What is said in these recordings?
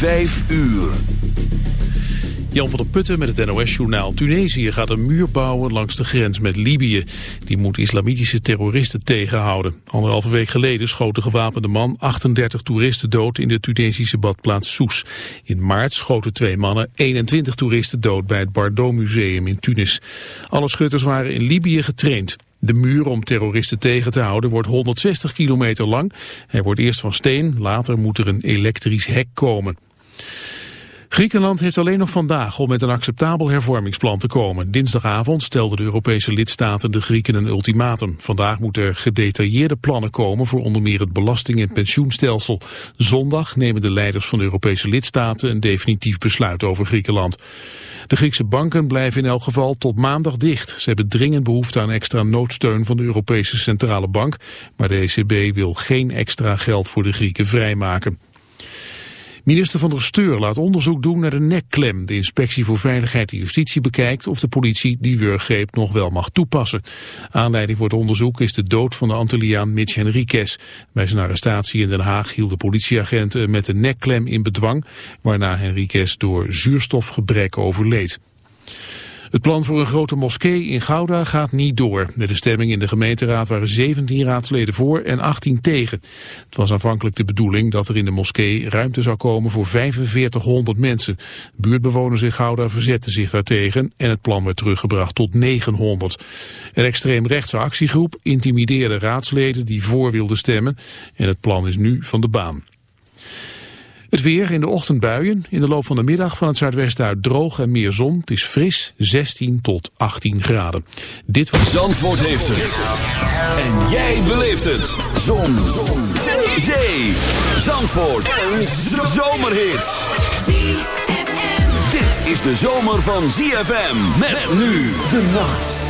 Vijf uur. Jan van der Putten met het NOS-journaal. Tunesië gaat een muur bouwen langs de grens met Libië. Die moet islamitische terroristen tegenhouden. Anderhalve week geleden schoot de gewapende man 38 toeristen dood in de Tunesische badplaats Soes. In maart schoten twee mannen 21 toeristen dood bij het Bardo Museum in Tunis. Alle schutters waren in Libië getraind. De muur om terroristen tegen te houden wordt 160 kilometer lang. Hij wordt eerst van steen, later moet er een elektrisch hek komen. Griekenland heeft alleen nog vandaag om met een acceptabel hervormingsplan te komen. Dinsdagavond stelden de Europese lidstaten de Grieken een ultimatum. Vandaag moeten er gedetailleerde plannen komen voor onder meer het belasting- en pensioenstelsel. Zondag nemen de leiders van de Europese lidstaten een definitief besluit over Griekenland. De Griekse banken blijven in elk geval tot maandag dicht. Ze hebben dringend behoefte aan extra noodsteun van de Europese Centrale Bank, maar de ECB wil geen extra geld voor de Grieken vrijmaken. Minister van der Steur laat onderzoek doen naar de nekklem. De inspectie voor veiligheid en justitie bekijkt of de politie die wurggreep nog wel mag toepassen. Aanleiding voor het onderzoek is de dood van de Antilliaan Mitch Henriquez. Bij zijn arrestatie in Den Haag hielden politieagenten met de nekklem in bedwang, waarna Henriquez door zuurstofgebrek overleed. Het plan voor een grote moskee in Gouda gaat niet door. Met de stemming in de gemeenteraad waren 17 raadsleden voor en 18 tegen. Het was aanvankelijk de bedoeling dat er in de moskee ruimte zou komen voor 4500 mensen. Buurtbewoners in Gouda verzetten zich daartegen en het plan werd teruggebracht tot 900. Een extreemrechtse actiegroep intimideerde raadsleden die voor wilden stemmen en het plan is nu van de baan. Het weer in de ochtend buien, in de loop van de middag van het zuidwesten uit droog en meer zon. Het is fris, 16 tot 18 graden. Dit was... Zandvoort heeft het. En jij beleeft het. Zon. zon. Zee. Zee. Zandvoort. Een zomerhit. Dit is de zomer van ZFM. Met nu de nacht.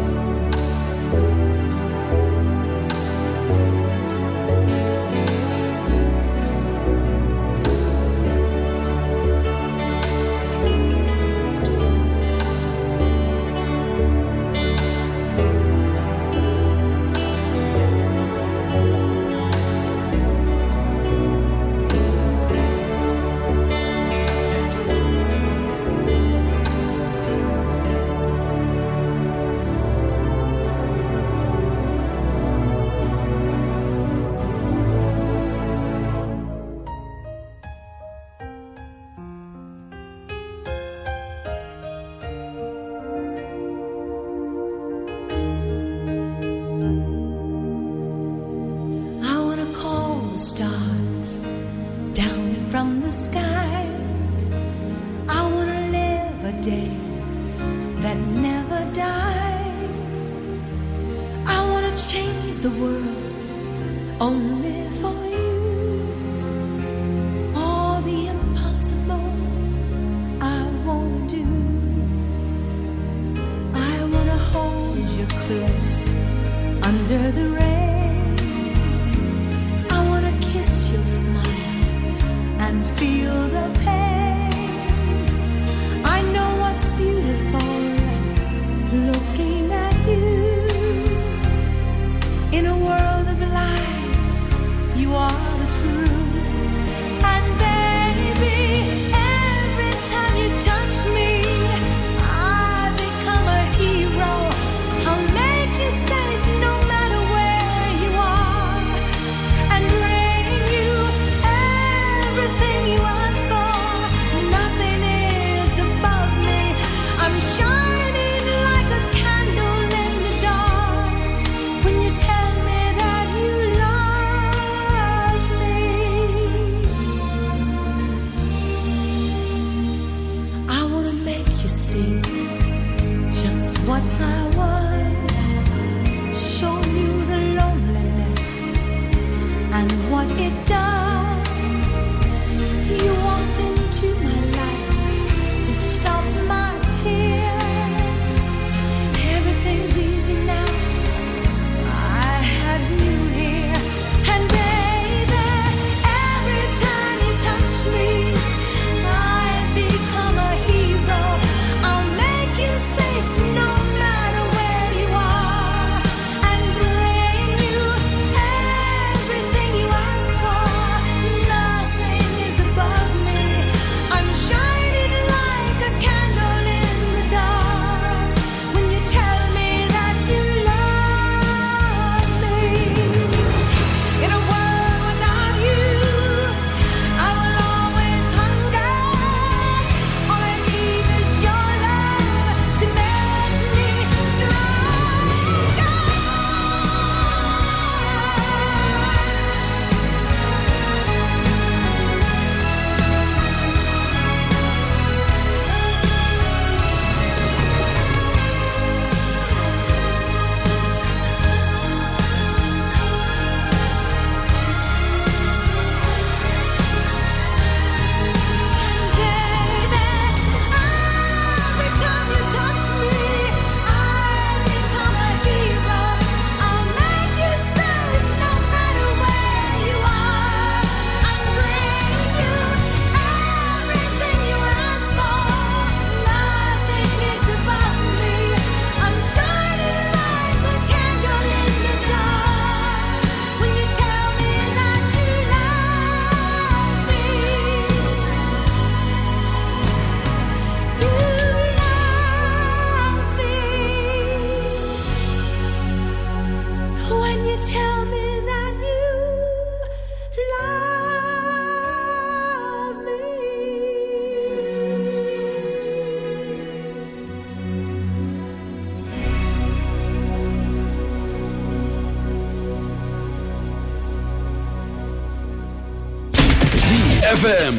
ZFM.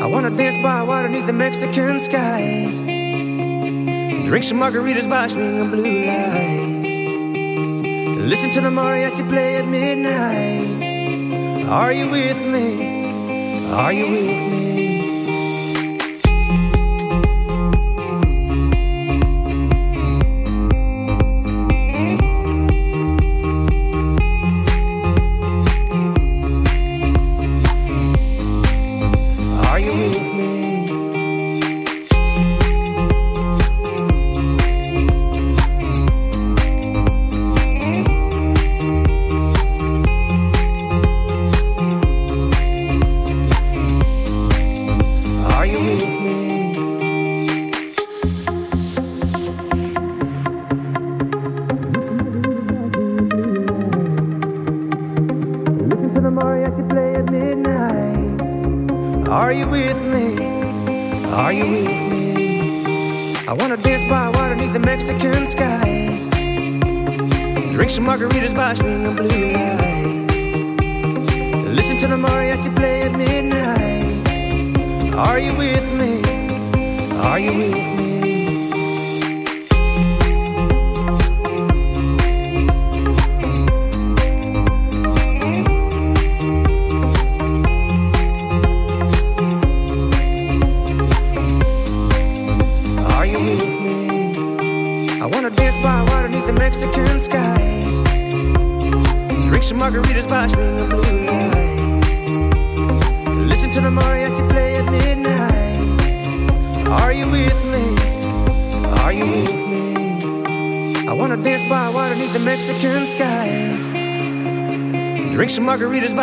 I wanna dance by water beneath the Mexican sky Drink some margaritas by swinging blue lights. Listen to the mariachi play at midnight. Are you with me? Are you with me?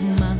My.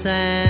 sand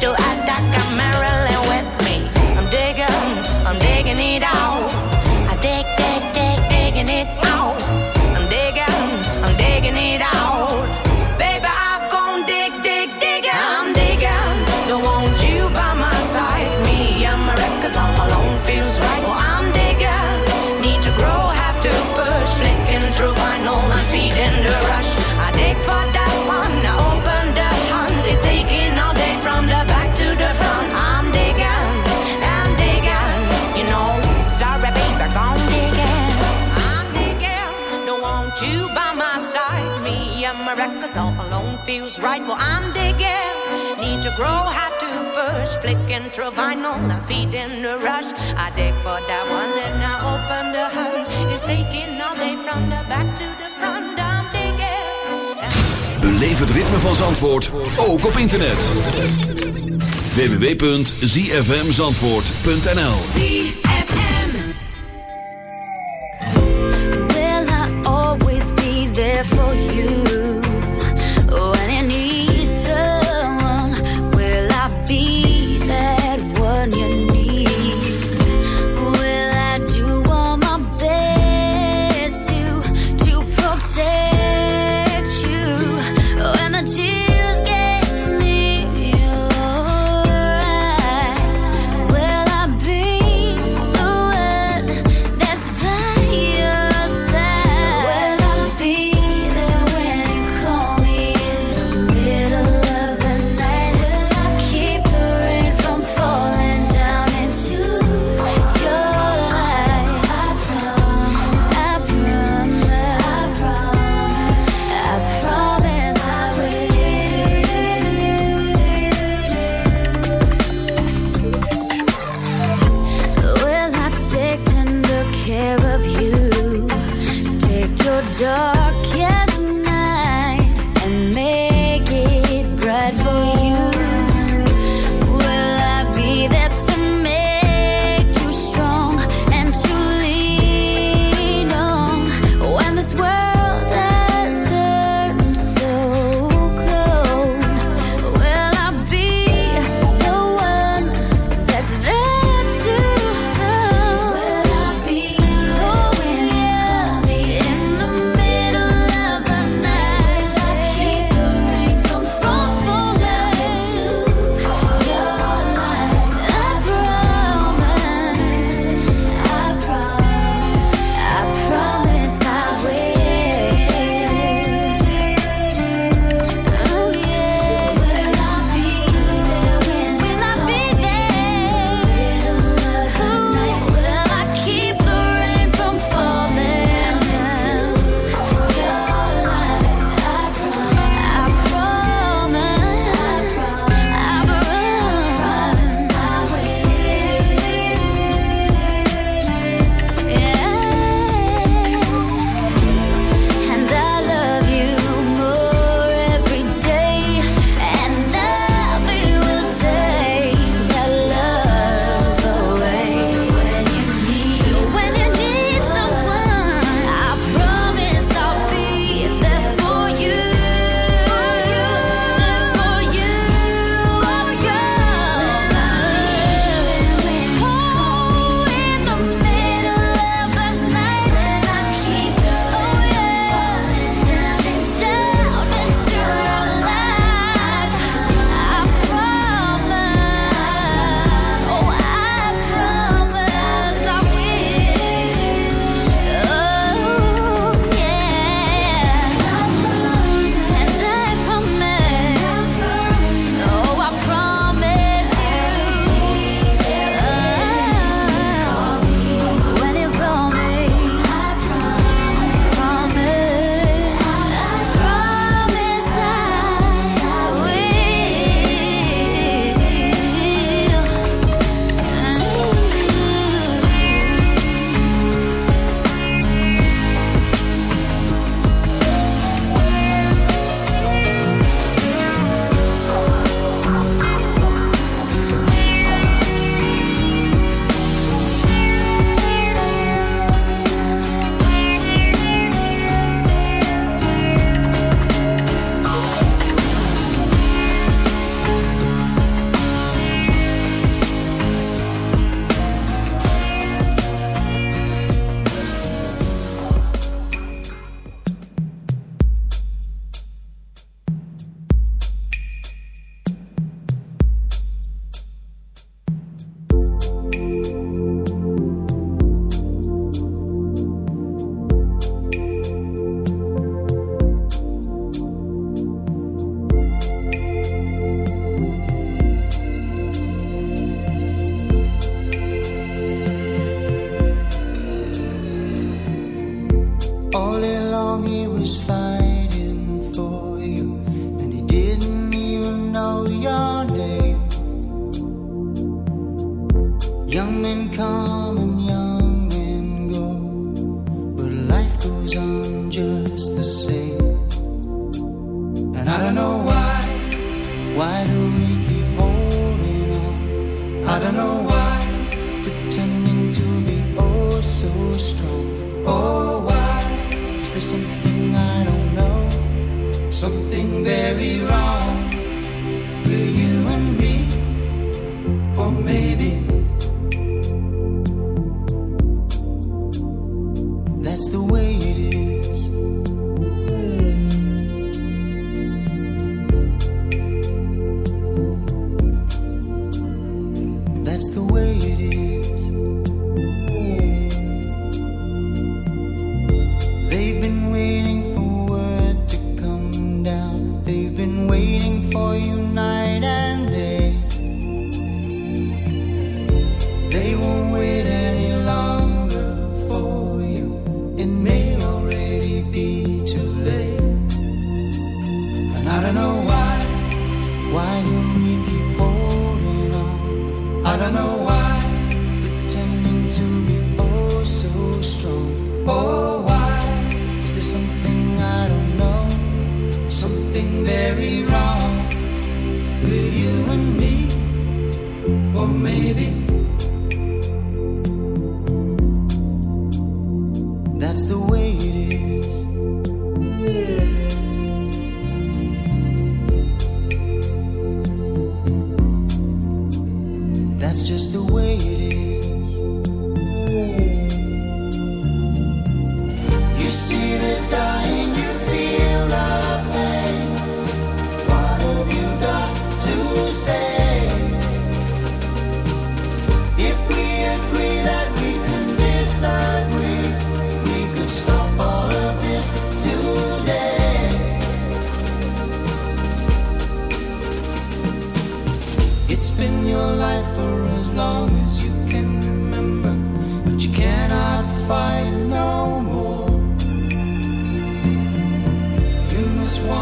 to a Maryland, with and maracas all alone feels right. Well, I'm digging. Need to grow, have to push. Flicking through vinyl, I'm feeding the rush. I dig for that one, and I open the hunt. It's taking all day from the back to the front. I'm digging. Beleef het ritme van Zandvoort, ook op internet. www.zfmzandvoort.nl ZFM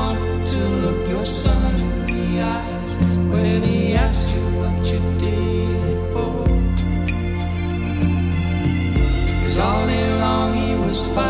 want to look your son in the eyes when he asks you what you did it for. Cause all day long he was fighting.